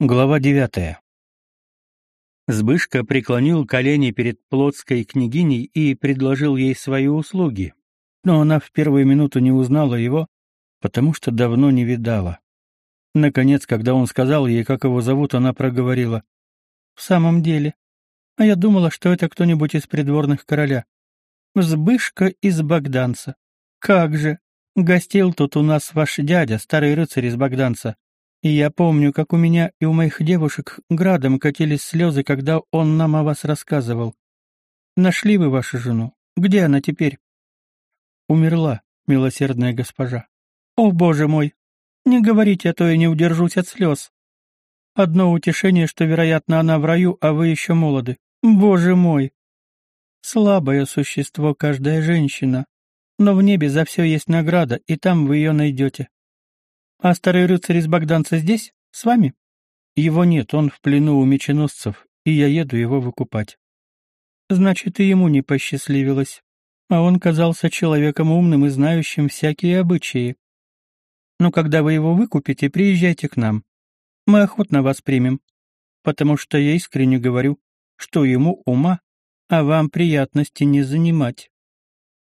Глава девятая. Збышка преклонил колени перед плотской княгиней и предложил ей свои услуги, но она в первую минуту не узнала его, потому что давно не видала. Наконец, когда он сказал ей, как его зовут, она проговорила. «В самом деле? А я думала, что это кто-нибудь из придворных короля. Збышка из Богданца. Как же! Гостил тут у нас ваш дядя, старый рыцарь из Богданца. И я помню, как у меня и у моих девушек градом катились слезы, когда он нам о вас рассказывал. Нашли вы вашу жену? Где она теперь? Умерла, милосердная госпожа. О, боже мой! Не говорите, а то я не удержусь от слез. Одно утешение, что, вероятно, она в раю, а вы еще молоды. Боже мой! Слабое существо каждая женщина. Но в небе за все есть награда, и там вы ее найдете. А старый рыцарь из Богданца здесь? С вами? Его нет, он в плену у меченосцев, и я еду его выкупать. Значит, и ему не посчастливилось. А он казался человеком умным и знающим всякие обычаи. Но когда вы его выкупите, приезжайте к нам. Мы охотно вас примем, потому что я искренне говорю, что ему ума, а вам приятности не занимать.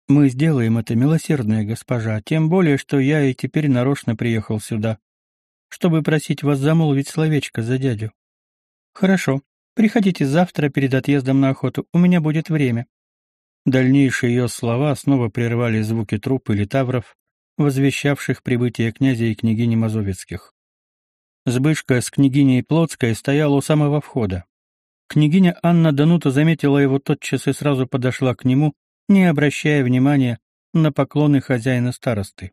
Мы сделаем это, милосердная госпожа, тем более, что я и теперь нарочно приехал сюда, чтобы просить вас замолвить словечко за дядю. Хорошо, приходите завтра перед отъездом на охоту, у меня будет время. Дальнейшие ее слова снова прервали звуки труп или тавров, возвещавших прибытие князя и княгини Мазовецких. Сбышка с княгиней Плотской стояла у самого входа. Княгиня Анна Данута заметила его тотчас и сразу подошла к нему, не обращая внимания на поклоны хозяина старосты.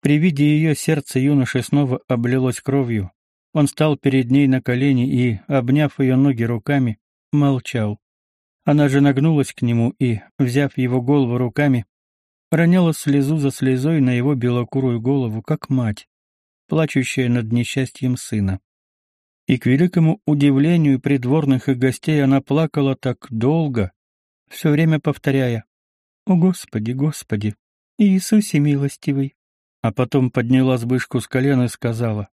При виде ее сердце юноши снова облилось кровью. Он стал перед ней на колени и, обняв ее ноги руками, молчал. Она же нагнулась к нему и, взяв его голову руками, роняла слезу за слезой на его белокурую голову, как мать, плачущая над несчастьем сына. И к великому удивлению придворных и гостей она плакала так долго, все время повторяя «О Господи, Господи, Иисусе милостивый!» А потом подняла сбышку с колен и сказала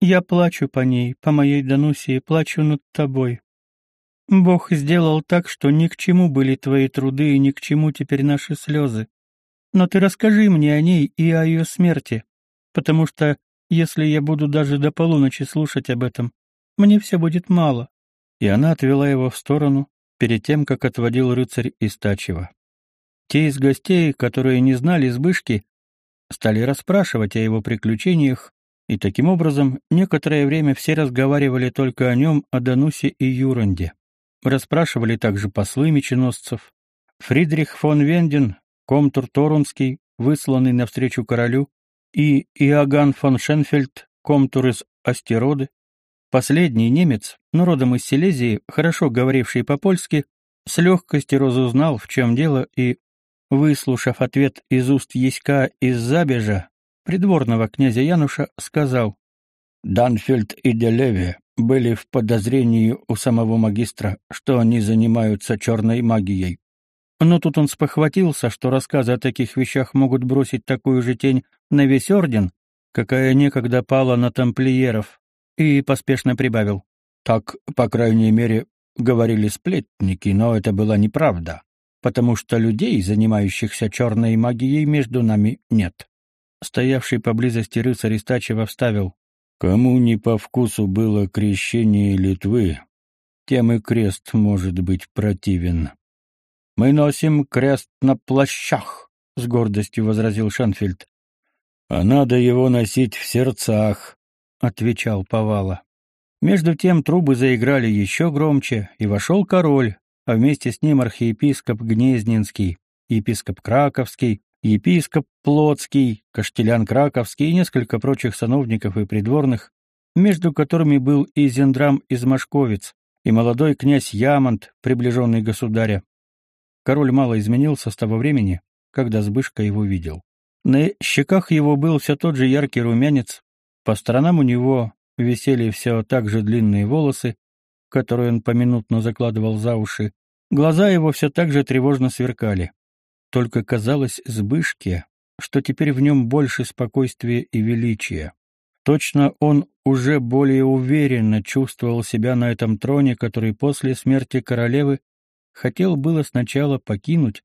«Я плачу по ней, по моей Данусии, плачу над тобой. Бог сделал так, что ни к чему были твои труды и ни к чему теперь наши слезы. Но ты расскажи мне о ней и о ее смерти, потому что, если я буду даже до полуночи слушать об этом, мне все будет мало». И она отвела его в сторону, перед тем, как отводил рыцарь из Тачева. Те из гостей, которые не знали Збышки, стали расспрашивать о его приключениях, и таким образом некоторое время все разговаривали только о нем, о Данусе и Юранде. Расспрашивали также послы меченосцев. Фридрих фон Венден, комтур Торунский, высланный навстречу королю, и Иоганн фон Шенфельд, комтур из Астероды, Последний немец, но родом из Силезии, хорошо говоривший по-польски, с легкостью разузнал, в чем дело, и, выслушав ответ из уст Яська из Забежа, придворного князя Януша, сказал «Данфельд и Делеве были в подозрении у самого магистра, что они занимаются черной магией. Но тут он спохватился, что рассказы о таких вещах могут бросить такую же тень на весь орден, какая некогда пала на тамплиеров, и поспешно прибавил. Так, по крайней мере, говорили сплетники, но это была неправда, потому что людей, занимающихся черной магией, между нами нет. Стоявший поблизости рыцарь Истачева вставил. Кому не по вкусу было крещение Литвы, тем и крест может быть противен. Мы носим крест на плащах, с гордостью возразил Шанфельд. А надо его носить в сердцах, отвечал Повала. Между тем трубы заиграли еще громче, и вошел король, а вместе с ним архиепископ Гнездненский, епископ Краковский, епископ Плотский, Каштелян Краковский и несколько прочих сановников и придворных, между которыми был и Зендрам из Машковец, и молодой князь Ямонт, приближенный государя. Король мало изменился с того времени, когда Збышка его видел. На щеках его был все тот же яркий румянец, по сторонам у него висели все так же длинные волосы, которые он поминутно закладывал за уши. Глаза его все так же тревожно сверкали. Только казалось Збышке, что теперь в нем больше спокойствия и величия. Точно он уже более уверенно чувствовал себя на этом троне, который после смерти королевы хотел было сначала покинуть,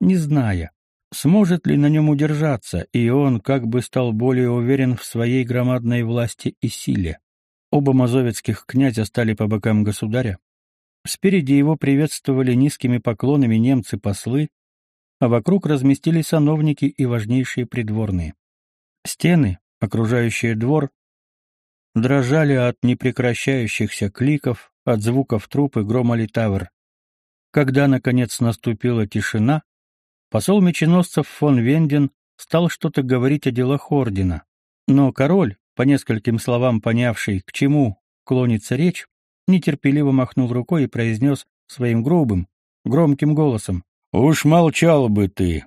не зная, сможет ли на нем удержаться, и он как бы стал более уверен в своей громадной власти и силе. Оба мазовецких князя стали по бокам государя. Спереди его приветствовали низкими поклонами немцы-послы, а вокруг разместились сановники и важнейшие придворные. Стены, окружающие двор, дрожали от непрекращающихся кликов, от звуков труп и грома литавр. Когда, наконец, наступила тишина, посол меченосцев фон Венден стал что-то говорить о делах ордена. Но король, по нескольким словам понявший, к чему клонится речь, нетерпеливо махнул рукой и произнес своим грубым, громким голосом. «Уж молчал бы ты!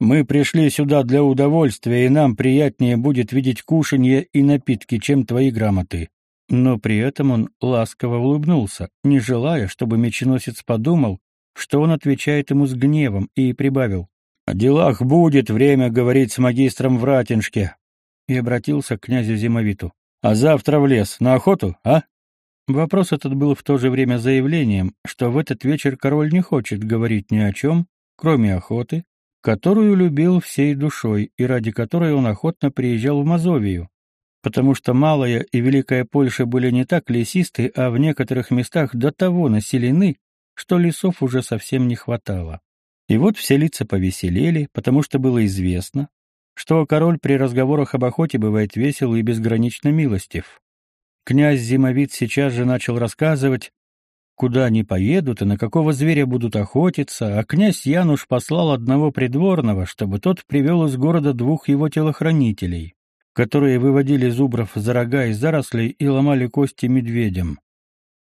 Мы пришли сюда для удовольствия, и нам приятнее будет видеть кушанье и напитки, чем твои грамоты». Но при этом он ласково улыбнулся, не желая, чтобы меченосец подумал, что он отвечает ему с гневом, и прибавил. «О делах будет время говорить с магистром в Ратиншке». И обратился к князю Зимовиту. «А завтра в лес, на охоту, а?» Вопрос этот был в то же время заявлением, что в этот вечер король не хочет говорить ни о чем, кроме охоты, которую любил всей душой и ради которой он охотно приезжал в Мазовию, потому что Малая и Великая Польша были не так лесисты, а в некоторых местах до того населены, что лесов уже совсем не хватало. И вот все лица повеселели, потому что было известно, что король при разговорах об охоте бывает весел и безгранично милостив. Князь Зимовит сейчас же начал рассказывать, куда они поедут и на какого зверя будут охотиться, а князь Януш послал одного придворного, чтобы тот привел из города двух его телохранителей, которые выводили зубров за рога из зарослей и ломали кости медведям.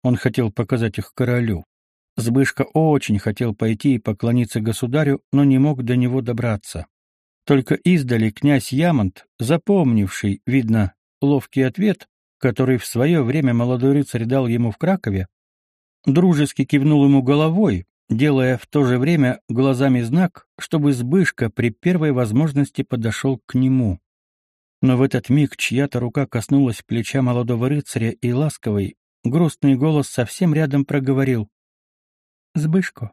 Он хотел показать их королю. Збышка очень хотел пойти и поклониться государю, но не мог до него добраться. Только издали князь Ямонт, запомнивший, видно, ловкий ответ, который в свое время молодой рыцарь дал ему в Кракове, дружески кивнул ему головой, делая в то же время глазами знак, чтобы Збышка при первой возможности подошел к нему. Но в этот миг чья-то рука коснулась плеча молодого рыцаря и ласковый, грустный голос совсем рядом проговорил. «Збышко».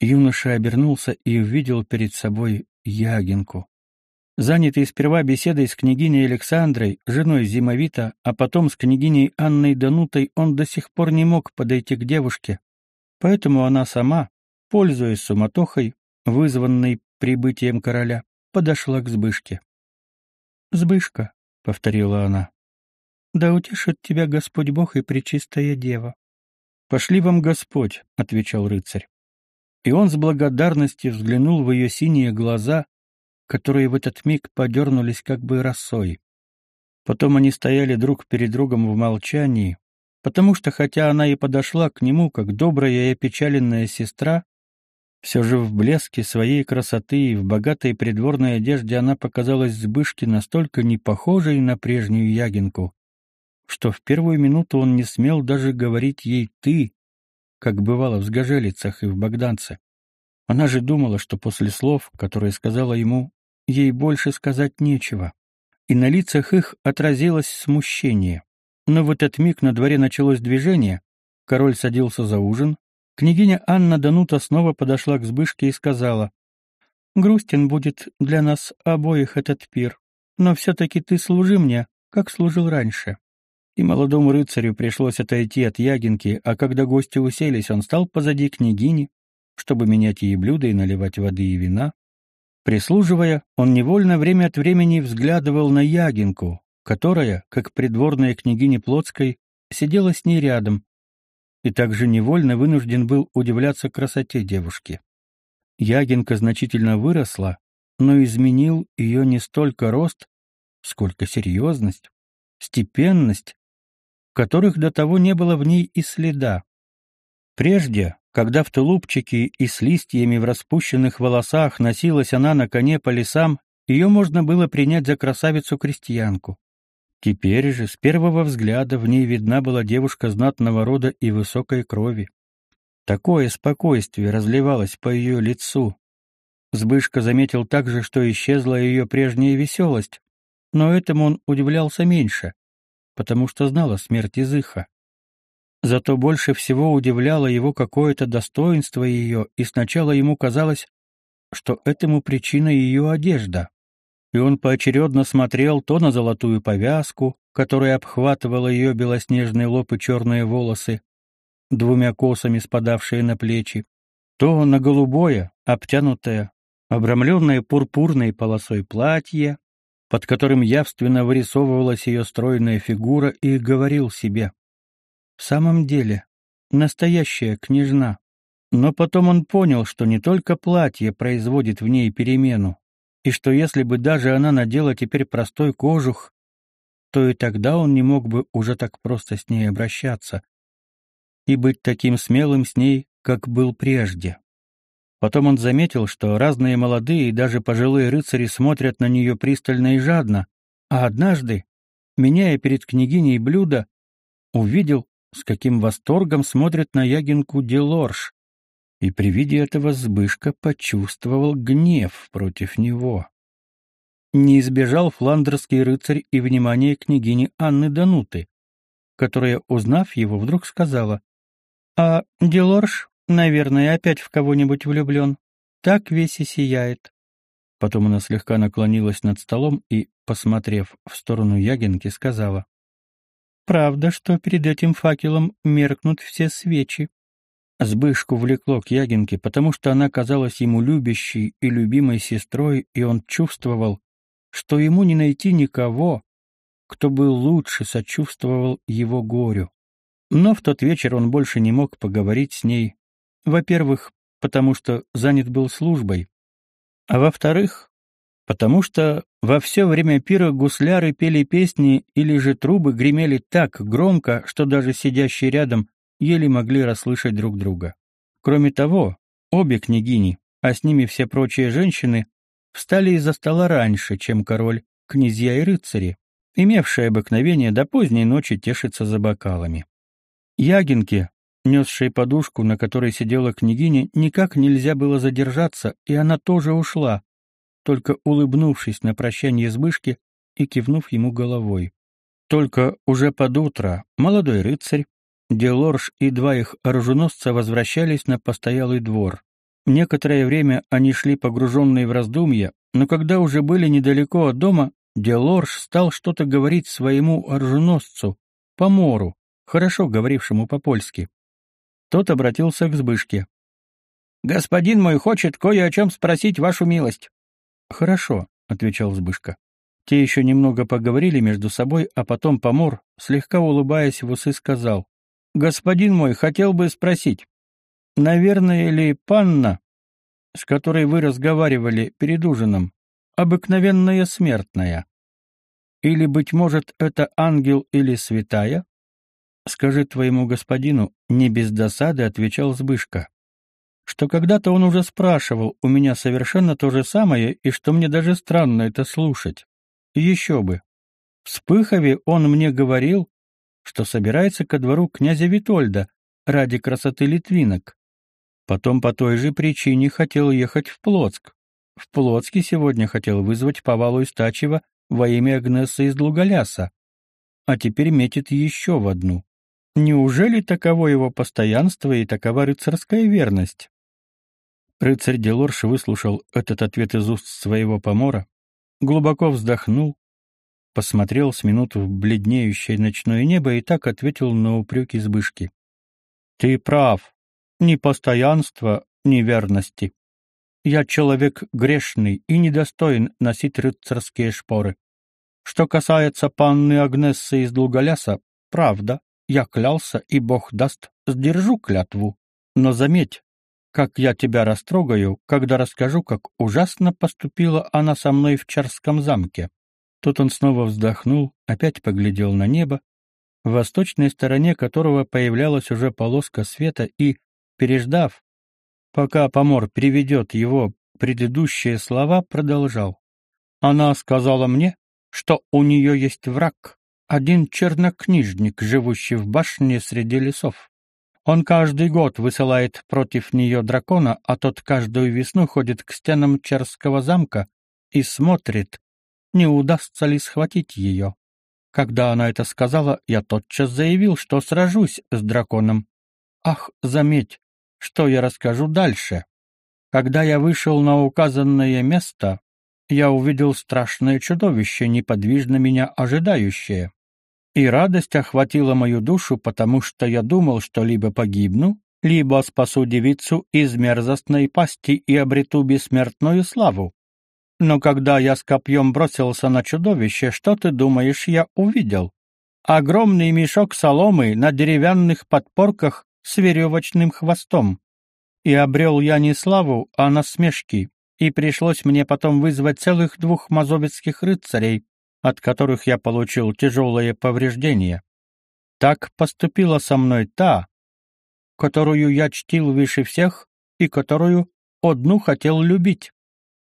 Юноша обернулся и увидел перед собой Ягинку. Занятый сперва беседой с княгиней Александрой, женой Зимовита, а потом с княгиней Анной Данутой, он до сих пор не мог подойти к девушке, поэтому она сама, пользуясь суматохой, вызванной прибытием короля, подошла к Збышке. «Збышка», — повторила она, — «да утешит тебя Господь Бог и Пречистая Дева». «Пошли вам Господь», — отвечал рыцарь. И он с благодарностью взглянул в ее синие глаза, которые в этот миг подернулись как бы росой. Потом они стояли друг перед другом в молчании, потому что, хотя она и подошла к нему, как добрая и опечаленная сестра, все же в блеске своей красоты и в богатой придворной одежде она показалась Збышке настолько не похожей на прежнюю Ягинку, что в первую минуту он не смел даже говорить ей «ты», как бывало в Сгожелицах и в Богданце. Она же думала, что после слов, которые сказала ему, ей больше сказать нечего. И на лицах их отразилось смущение. Но в этот миг на дворе началось движение, король садился за ужин, княгиня Анна Данута снова подошла к Збышке и сказала, «Грустен будет для нас обоих этот пир, но все-таки ты служи мне, как служил раньше». И молодому рыцарю пришлось отойти от Ягинки, а когда гости уселись, он стал позади княгини, чтобы менять ей блюда и наливать воды и вина. Прислуживая, он невольно время от времени взглядывал на Ягинку, которая, как придворная княгиня Плотской, сидела с ней рядом, и также невольно вынужден был удивляться красоте девушки. Ягинка значительно выросла, но изменил ее не столько рост, сколько серьезность, степенность, которых до того не было в ней и следа. Прежде когда в тулупчике и с листьями в распущенных волосах носилась она на коне по лесам, ее можно было принять за красавицу-крестьянку. Теперь же, с первого взгляда, в ней видна была девушка знатного рода и высокой крови. Такое спокойствие разливалось по ее лицу. Сбышка заметил также, что исчезла ее прежняя веселость, но этому он удивлялся меньше, потому что знал о смерти Зыха. Зато больше всего удивляло его какое-то достоинство ее, и сначала ему казалось, что этому причина ее одежда. И он поочередно смотрел то на золотую повязку, которая обхватывала ее белоснежный лоб и черные волосы, двумя косами спадавшие на плечи, то на голубое, обтянутое, обрамленное пурпурной полосой платье, под которым явственно вырисовывалась ее стройная фигура, и говорил себе в самом деле, настоящая княжна. Но потом он понял, что не только платье производит в ней перемену, и что если бы даже она надела теперь простой кожух, то и тогда он не мог бы уже так просто с ней обращаться и быть таким смелым с ней, как был прежде. Потом он заметил, что разные молодые и даже пожилые рыцари смотрят на нее пристально и жадно, а однажды, меняя перед княгиней блюдо, увидел, с каким восторгом смотрит на Ягинку Делорж, и при виде этого Збышка почувствовал гнев против него. Не избежал фландерский рыцарь и внимания княгини Анны Дануты, которая, узнав его, вдруг сказала, «А Делорж, наверное, опять в кого-нибудь влюблен. Так весь и сияет». Потом она слегка наклонилась над столом и, посмотрев в сторону Ягинки, сказала, Правда, что перед этим факелом меркнут все свечи. Сбышку влекло к Ягинке, потому что она казалась ему любящей и любимой сестрой, и он чувствовал, что ему не найти никого, кто бы лучше сочувствовал его горю. Но в тот вечер он больше не мог поговорить с ней, во-первых, потому что занят был службой, а во-вторых, потому что во все время пира гусляры пели песни или же трубы гремели так громко, что даже сидящие рядом еле могли расслышать друг друга. Кроме того, обе княгини, а с ними все прочие женщины, встали из-за стола раньше, чем король, князья и рыцари, имевшие обыкновение до поздней ночи тешиться за бокалами. Ягинке, несшей подушку, на которой сидела княгиня, никак нельзя было задержаться, и она тоже ушла, только улыбнувшись на прощание Збышке и кивнув ему головой. Только уже под утро молодой рыцарь, Делорж и два их оруженосца возвращались на постоялый двор. Некоторое время они шли погруженные в раздумья, но когда уже были недалеко от дома, Делорж стал что-то говорить своему оруженосцу, помору, хорошо говорившему по-польски. Тот обратился к Збышке. «Господин мой хочет кое о чем спросить вашу милость». «Хорошо», — отвечал Збышка. Те еще немного поговорили между собой, а потом помор, слегка улыбаясь в усы, сказал. «Господин мой, хотел бы спросить, наверное ли панна, с которой вы разговаривали перед ужином, обыкновенная смертная? Или, быть может, это ангел или святая?» «Скажи твоему господину, не без досады», — отвечал Збышка что когда-то он уже спрашивал у меня совершенно то же самое, и что мне даже странно это слушать. еще бы. В Спыхове он мне говорил, что собирается ко двору князя Витольда ради красоты литвинок. Потом по той же причине хотел ехать в Плотск. В Плотске сегодня хотел вызвать Павалу Истачева во имя Агнессы из Лугаляса. А теперь метит еще в одну. Неужели таково его постоянство и такова рыцарская верность? Рыцарь Делорш выслушал этот ответ из уст своего помора, глубоко вздохнул, посмотрел с минуту в бледнеющее ночное небо и так ответил на упреки Збышки. «Ты прав. Ни постоянства, ни верности. Я человек грешный и недостоин носить рыцарские шпоры. Что касается панны Агнессы из Долголяса, правда, я клялся, и Бог даст, сдержу клятву. Но заметь, как я тебя растрогаю, когда расскажу, как ужасно поступила она со мной в Чарском замке». Тут он снова вздохнул, опять поглядел на небо, в восточной стороне которого появлялась уже полоска света и, переждав, пока помор переведет его предыдущие слова, продолжал. «Она сказала мне, что у нее есть враг, один чернокнижник, живущий в башне среди лесов. Он каждый год высылает против нее дракона, а тот каждую весну ходит к стенам Черского замка и смотрит, не удастся ли схватить ее. Когда она это сказала, я тотчас заявил, что сражусь с драконом. Ах, заметь, что я расскажу дальше. Когда я вышел на указанное место, я увидел страшное чудовище, неподвижно меня ожидающее. И радость охватила мою душу, потому что я думал, что либо погибну, либо спасу девицу из мерзостной пасти и обрету бессмертную славу. Но когда я с копьем бросился на чудовище, что ты думаешь, я увидел? Огромный мешок соломы на деревянных подпорках с веревочным хвостом. И обрел я не славу, а насмешки, и пришлось мне потом вызвать целых двух мазовецких рыцарей, от которых я получил тяжелые повреждения. Так поступила со мной та, которую я чтил выше всех и которую одну хотел любить.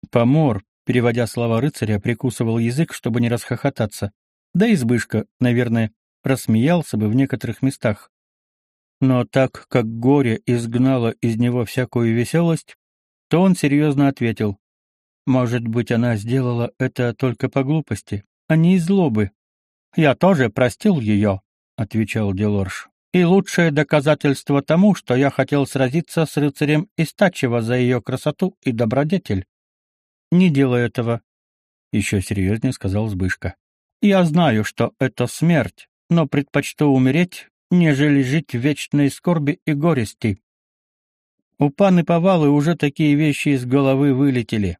Помор, переводя слова рыцаря, прикусывал язык, чтобы не расхохотаться. Да и Збышка, наверное, рассмеялся бы в некоторых местах. Но так как горе изгнало из него всякую веселость, то он серьезно ответил. «Может быть, она сделала это только по глупости, а не из злобы». «Я тоже простил ее», — отвечал Делорж. «И лучшее доказательство тому, что я хотел сразиться с рыцарем Истачева за ее красоту и добродетель». «Не делай этого», — еще серьезнее сказал Збышка. «Я знаю, что это смерть, но предпочту умереть, нежели жить в вечной скорби и горести. У паны Повалы уже такие вещи из головы вылетели.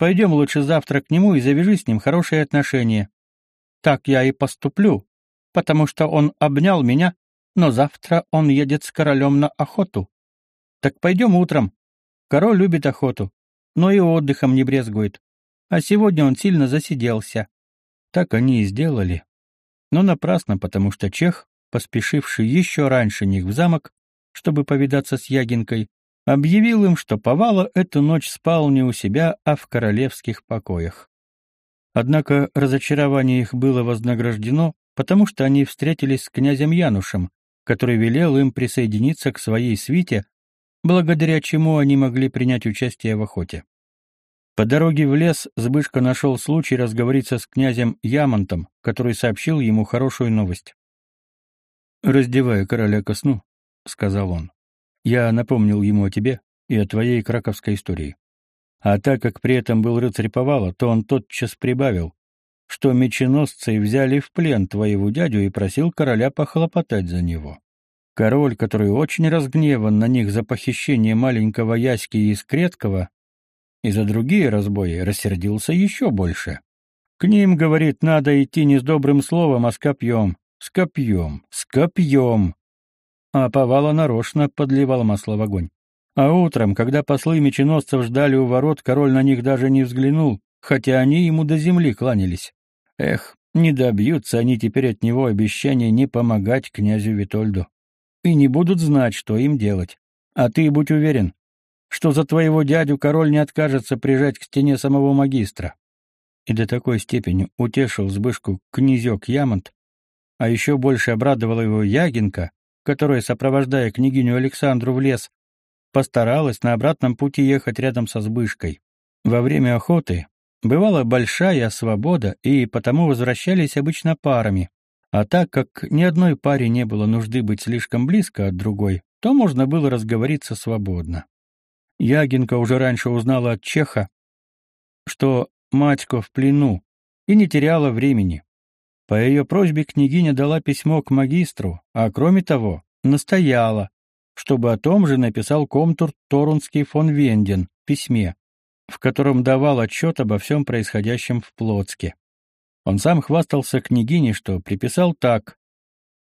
Пойдем лучше завтра к нему и завяжи с ним хорошие отношения. Так я и поступлю, потому что он обнял меня, но завтра он едет с королем на охоту. Так пойдем утром. Король любит охоту, но и отдыхом не брезгует. А сегодня он сильно засиделся. Так они и сделали. Но напрасно, потому что чех, поспешивший еще раньше них в замок, чтобы повидаться с Ягинкой, объявил им, что Повала эту ночь спал не у себя, а в королевских покоях. Однако разочарование их было вознаграждено, потому что они встретились с князем Янушем, который велел им присоединиться к своей свите, благодаря чему они могли принять участие в охоте. По дороге в лес Збышка нашел случай разговориться с князем Ямонтом, который сообщил ему хорошую новость. «Раздевая короля ко сну, — сказал он. «Я напомнил ему о тебе и о твоей краковской истории. А так как при этом был рыцарь Повала, то он тотчас прибавил, что меченосцы взяли в плен твоего дядю и просил короля похлопотать за него. Король, который очень разгневан на них за похищение маленького Яськи из Креткова и за другие разбои, рассердился еще больше. К ним, говорит, надо идти не с добрым словом, а с копьем. С копьем, с копьем а Повала нарочно подливал масло в огонь. А утром, когда послы меченосцев ждали у ворот, король на них даже не взглянул, хотя они ему до земли кланялись. Эх, не добьются они теперь от него обещания не помогать князю Витольду. И не будут знать, что им делать. А ты будь уверен, что за твоего дядю король не откажется прижать к стене самого магистра. И до такой степени утешил Збышку князек Ямонт, а еще больше обрадовала его Ягинка, которая, сопровождая княгиню Александру в лес, постаралась на обратном пути ехать рядом со Збышкой. Во время охоты бывала большая свобода, и потому возвращались обычно парами. А так как ни одной паре не было нужды быть слишком близко от другой, то можно было разговориться свободно. Ягинка уже раньше узнала от Чеха, что матько в плену, и не теряла времени. По ее просьбе княгиня дала письмо к магистру, а кроме того, настояла, чтобы о том же написал комтур Торунский фон Венден в письме, в котором давал отчет обо всем происходящем в Плотске. Он сам хвастался княгине, что приписал так.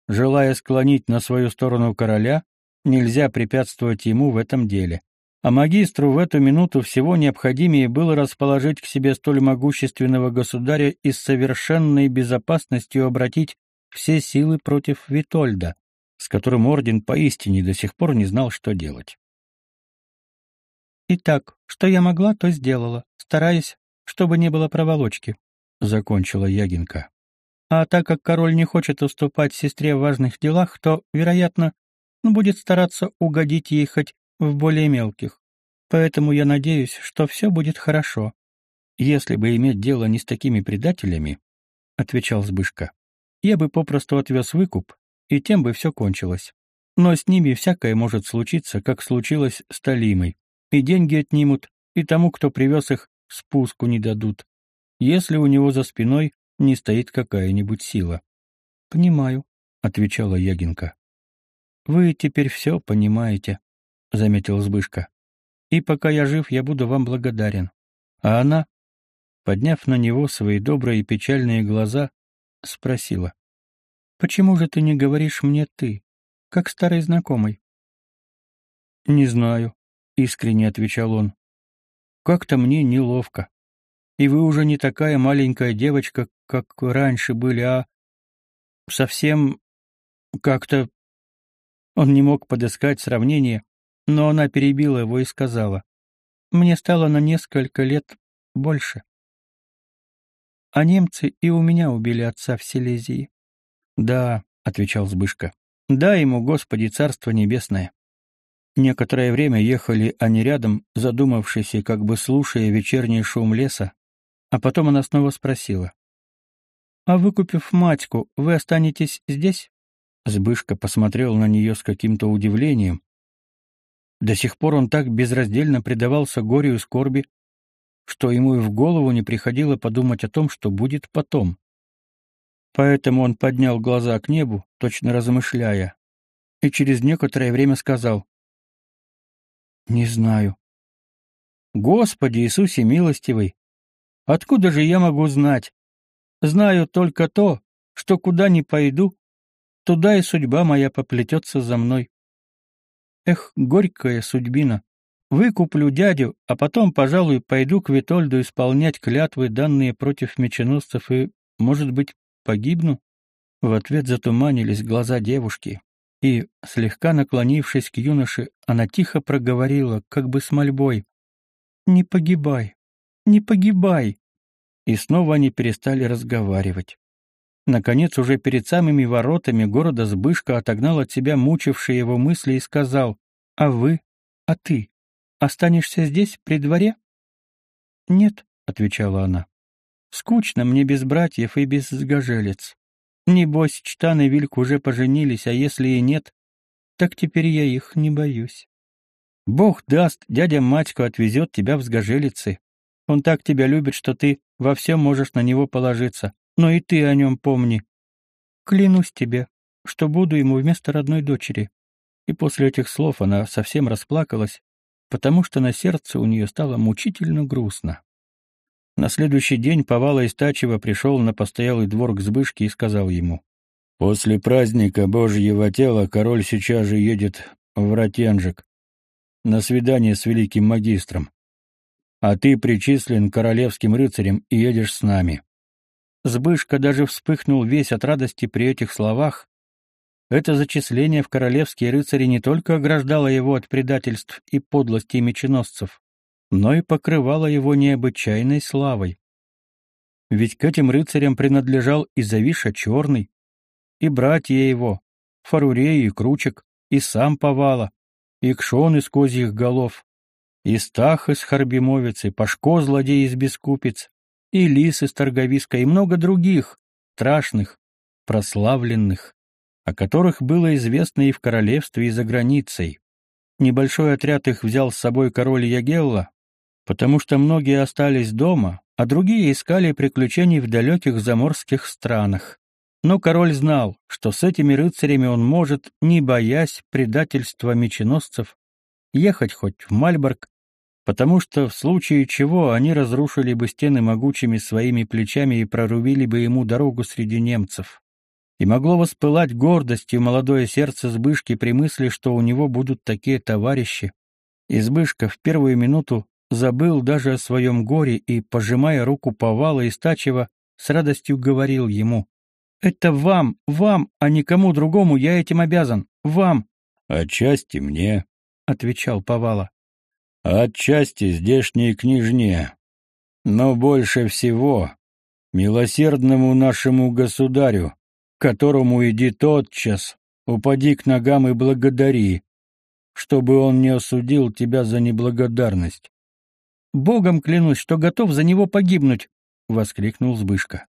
Желая склонить на свою сторону короля, нельзя препятствовать ему в этом деле а магистру в эту минуту всего необходимее было расположить к себе столь могущественного государя и с совершенной безопасностью обратить все силы против Витольда, с которым орден поистине до сих пор не знал, что делать. «Итак, что я могла, то сделала, стараясь, чтобы не было проволочки», — закончила Ягинка. «А так как король не хочет уступать сестре в важных делах, то, вероятно, будет стараться угодить ей хоть в более мелких. Поэтому я надеюсь, что все будет хорошо. Если бы иметь дело не с такими предателями, — отвечал Збышка, — я бы попросту отвез выкуп, и тем бы все кончилось. Но с ними всякое может случиться, как случилось с Талимой. И деньги отнимут, и тому, кто привез их, спуску не дадут, если у него за спиной не стоит какая-нибудь сила. — Понимаю, — отвечала Ягинка. — Вы теперь все понимаете, — заметил Збышка. — И пока я жив, я буду вам благодарен. А она, подняв на него свои добрые и печальные глаза, спросила. — Почему же ты не говоришь мне ты, как старый знакомый? — Не знаю, — искренне отвечал он. — Как-то мне неловко. И вы уже не такая маленькая девочка, как раньше были, а совсем как-то... Он не мог подыскать сравнение, но она перебила его и сказала. Мне стало на несколько лет больше. А немцы и у меня убили отца в Силезии. Да, — отвечал Збышка. Да ему, Господи, Царство Небесное. Некоторое время ехали они рядом, задумавшись и как бы слушая вечерний шум леса, а потом она снова спросила. «А выкупив матьку, вы останетесь здесь?» Збышка посмотрел на нее с каким-то удивлением. До сих пор он так безраздельно предавался горю и скорби, что ему и в голову не приходило подумать о том, что будет потом. Поэтому он поднял глаза к небу, точно размышляя, и через некоторое время сказал, «Не знаю». «Господи Иисусе милостивый! Откуда же я могу знать? Знаю только то, что куда ни пойду, туда и судьба моя поплетется за мной. Эх, горькая судьбина! Выкуплю дядю, а потом, пожалуй, пойду к Витольду исполнять клятвы, данные против меченосцев, и, может быть, погибну?» В ответ затуманились глаза девушки, и, слегка наклонившись к юноше, она тихо проговорила, как бы с мольбой, «Не погибай, не погибай!» И снова они перестали разговаривать. Наконец, уже перед самыми воротами города Збышка отогнал от себя мучившие его мысли и сказал, «А вы? А ты? Останешься здесь, при дворе?» «Нет», — отвечала она. «Скучно мне без братьев и без сгожелец. Небось, Чтан и Вильк уже поженились, а если и нет, так теперь я их не боюсь. Бог даст, дядя Матько отвезет тебя в сгожелицы. Он так тебя любит, что ты во всем можешь на него положиться. Но и ты о нем помни. Клянусь тебе, что буду ему вместо родной дочери. И после этих слов она совсем расплакалась, потому что на сердце у нее стало мучительно грустно. На следующий день Повала Истачева пришел на постоялый двор к Збышке и сказал ему, «После праздника Божьего тела король сейчас же едет в Ратенжик на свидание с великим магистром, а ты причислен королевским рыцарем и едешь с нами». Збышка даже вспыхнул весь от радости при этих словах. Это зачисление в королевские рыцари не только ограждало его от предательств и подлости меченосцев, но и покрывало его необычайной славой. Ведь к этим рыцарям принадлежал и Завиша Черный, и братья его, Фарурей и Кручек, и сам Повала, и Кшон из козьих голов, и Стах из Харбимовицы, Пашко злодей из Бескупиц, и Лис из Торговиска, и много других, страшных, прославленных, о которых было известно и в королевстве, и за границей. Небольшой отряд их взял с собой король Ягелла, потому что многие остались дома, а другие искали приключений в далеких заморских странах. Но король знал, что с этими рыцарями он может, не боясь предательства меченосцев, ехать хоть в Мальборг, потому что в случае чего они разрушили бы стены могучими своими плечами и прорубили бы ему дорогу среди немцев. И могло воспылать гордостью молодое сердце Збышки при мысли, что у него будут такие товарищи. И Збышка в первую минуту забыл даже о своем горе и, пожимая руку Повала и Стачева, с радостью говорил ему, «Это вам, вам, а никому другому я этим обязан, вам». «Отчасти мне», — отвечал Повала. «Отчасти здешней княжне, но больше всего милосердному нашему государю, которому иди тотчас, упади к ногам и благодари, чтобы он не осудил тебя за неблагодарность. Богом клянусь, что готов за него погибнуть, воскликнул Збышка.